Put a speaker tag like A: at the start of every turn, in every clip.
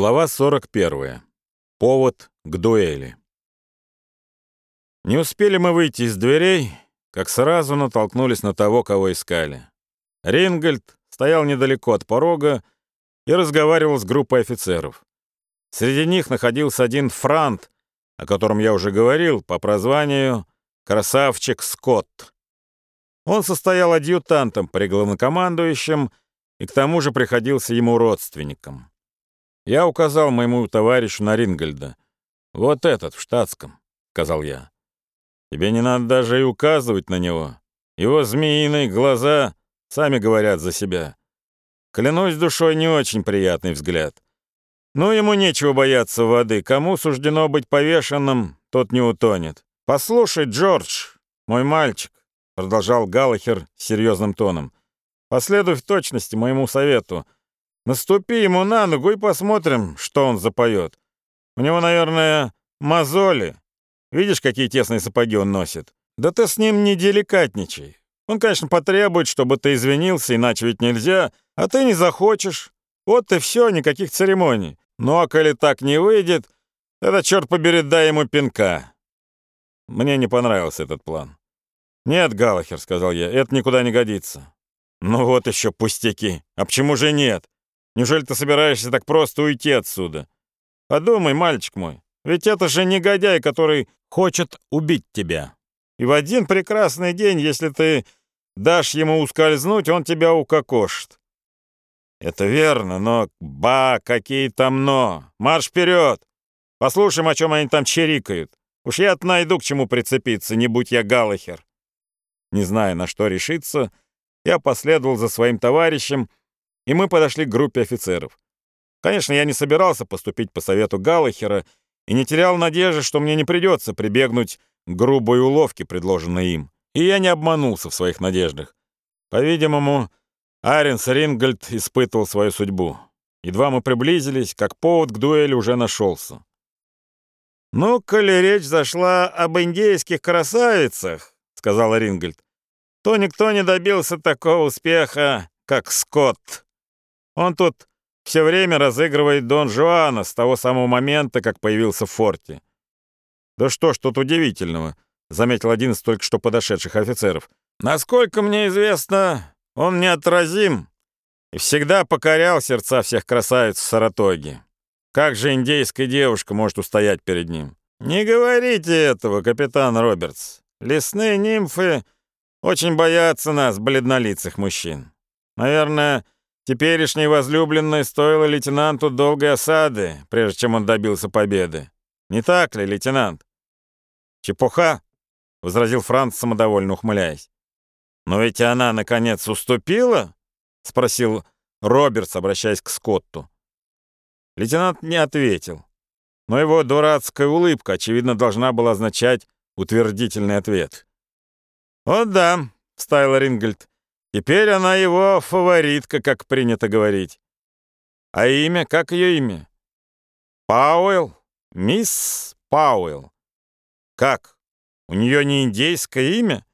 A: Глава 41. Повод к дуэли. Не успели мы выйти из дверей, как сразу натолкнулись на того, кого искали. Рингольд стоял недалеко от порога и разговаривал с группой офицеров. Среди них находился один франт, о котором я уже говорил, по прозванию «Красавчик Скотт». Он состоял адъютантом при главнокомандующем и к тому же приходился ему родственником. Я указал моему товарищу на Рингольда. «Вот этот, в штатском», — сказал я. «Тебе не надо даже и указывать на него. Его змеиные глаза сами говорят за себя. Клянусь душой, не очень приятный взгляд. Но ему нечего бояться воды. Кому суждено быть повешенным, тот не утонет. Послушай, Джордж, мой мальчик», — продолжал Галлахер серьезным тоном, — «последуй в точности моему совету». Наступи ему на ногу и посмотрим, что он запоет. У него, наверное, мозоли. Видишь, какие тесные сапоги он носит? Да ты с ним не деликатничай. Он, конечно, потребует, чтобы ты извинился, иначе ведь нельзя, а ты не захочешь. Вот и все, никаких церемоний. Ну а коли так не выйдет, тогда, черт побери, дай ему пинка. Мне не понравился этот план. «Нет, Галахер», — сказал я, — «это никуда не годится». «Ну вот еще пустяки. А почему же нет? Неужели ты собираешься так просто уйти отсюда? Подумай, мальчик мой, ведь это же негодяй, который хочет убить тебя. И в один прекрасный день, если ты дашь ему ускользнуть, он тебя укокошит. Это верно, но... Ба, какие там но! Марш вперед! Послушаем, о чем они там чирикают. Уж я-то найду, к чему прицепиться, не будь я Галахер. Не зная, на что решиться, я последовал за своим товарищем, и мы подошли к группе офицеров. Конечно, я не собирался поступить по совету Галлахера и не терял надежды, что мне не придется прибегнуть к грубой уловке, предложенной им. И я не обманулся в своих надеждах. По-видимому, Аренс Рингольд испытывал свою судьбу. Едва мы приблизились, как повод к дуэли уже нашелся. «Ну, коли речь зашла об индейских красавицах», — сказала Рингольд, «то никто не добился такого успеха, как Скотт. Он тут все время разыгрывает Дон Жуана с того самого момента, как появился в форте. «Да что ж тут удивительного», — заметил один из только что подошедших офицеров. «Насколько мне известно, он неотразим и всегда покорял сердца всех красавиц в Саратоге. Как же индейская девушка может устоять перед ним?» «Не говорите этого, капитан Робертс. Лесные нимфы очень боятся нас, бледнолицых мужчин. Наверное, Теперешней возлюбленной стоило лейтенанту долгой осады, прежде чем он добился победы. Не так ли, лейтенант? Чепуха, — возразил Франц, самодовольно ухмыляясь. «Но ведь она, наконец, уступила?» — спросил Робертс, обращаясь к Скотту. Лейтенант не ответил, но его дурацкая улыбка, очевидно, должна была означать утвердительный ответ. «О да», — вставил Рингольд, Теперь она его фаворитка, как принято говорить. А имя? Как ее имя? Пауэлл? Мисс Пауэлл. Как? У нее не индейское имя?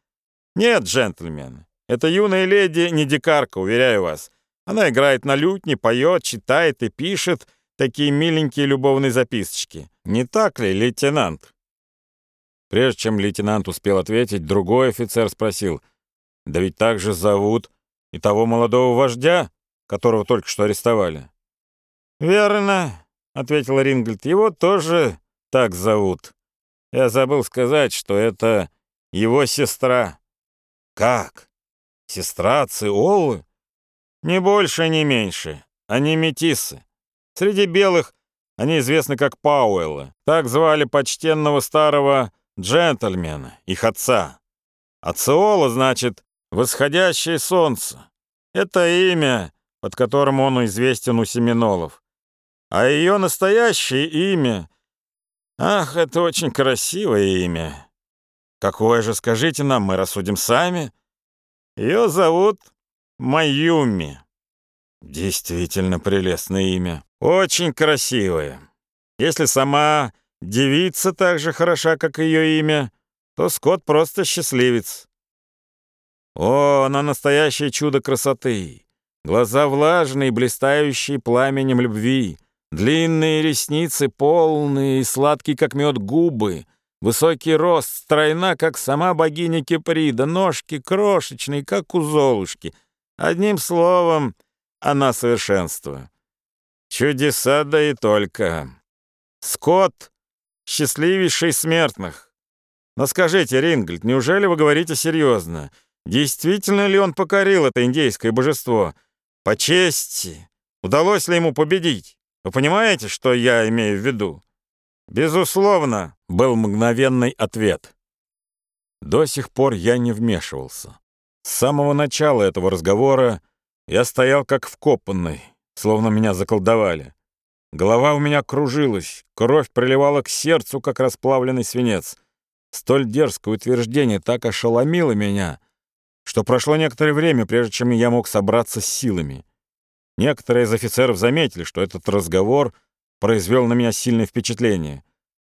A: Нет, джентльмены. Это юная леди не дикарка, уверяю вас. Она играет на лютне, поет, читает и пишет такие миленькие любовные записочки. Не так ли, лейтенант? Прежде чем лейтенант успел ответить, другой офицер спросил — да ведь так же зовут и того молодого вождя, которого только что арестовали. «Верно», — ответил Рингольд, — «его тоже так зовут. Я забыл сказать, что это его сестра». «Как? Сестра Циолы?» «Не больше, не меньше. Они метисы. Среди белых они известны как Пауэллы. Так звали почтенного старого джентльмена, их отца. А Циола, значит, Восходящее солнце — это имя, под которым он известен у семинолов. А ее настоящее имя... Ах, это очень красивое имя. Какое же, скажите нам, мы рассудим сами? Ее зовут Маюми. Действительно прелестное имя. Очень красивое. Если сама девица так же хороша, как ее имя, то Скотт просто счастливец. О, она настоящее чудо красоты! Глаза влажные, блистающие пламенем любви, Длинные ресницы, полные и сладкие, как мед, губы, высокий рост, стройна, как сама богиня Киприда, ножки крошечные, как у Золушки. Одним словом, она совершенство. Чудеса да и только. Скотт — счастливейший смертных. Но скажите, Рингольд, неужели вы говорите серьезно? Действительно ли он покорил это индейское божество? По чести, удалось ли ему победить? Вы понимаете, что я имею в виду? Безусловно, был мгновенный ответ. До сих пор я не вмешивался. С самого начала этого разговора я стоял как вкопанный, словно меня заколдовали. Голова у меня кружилась, кровь приливала к сердцу, как расплавленный свинец. Столь дерзкое утверждение так ошеломило меня, что прошло некоторое время, прежде чем я мог собраться с силами. Некоторые из офицеров заметили, что этот разговор произвел на меня сильное впечатление.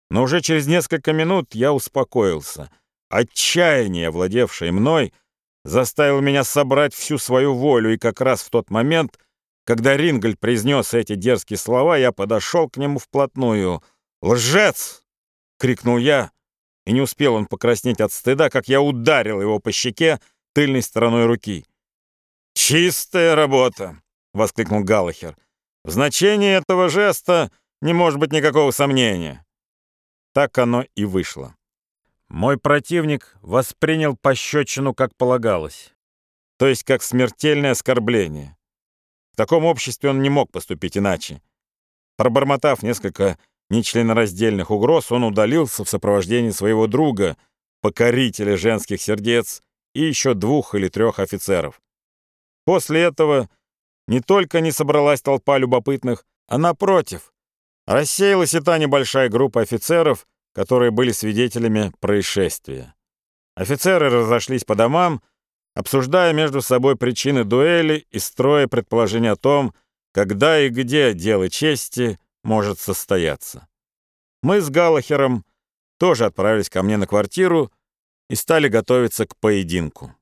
A: Но уже через несколько минут я успокоился. Отчаяние, овладевшее мной, заставило меня собрать всю свою волю, и как раз в тот момент, когда Рингольд произнес эти дерзкие слова, я подошел к нему вплотную. «Лжец!» — крикнул я, и не успел он покраснеть от стыда, как я ударил его по щеке тыльной стороной руки. «Чистая работа!» — воскликнул Галлахер. «В значении этого жеста не может быть никакого сомнения». Так оно и вышло. Мой противник воспринял пощечину, как полагалось, то есть как смертельное оскорбление. В таком обществе он не мог поступить иначе. Пробормотав несколько нечленораздельных угроз, он удалился в сопровождении своего друга, покорителя женских сердец, и еще двух или трех офицеров. После этого не только не собралась толпа любопытных, а напротив, рассеялась и та небольшая группа офицеров, которые были свидетелями происшествия. Офицеры разошлись по домам, обсуждая между собой причины дуэли и строя предположения о том, когда и где дело чести может состояться. Мы с Галлахером тоже отправились ко мне на квартиру и стали готовиться к поединку.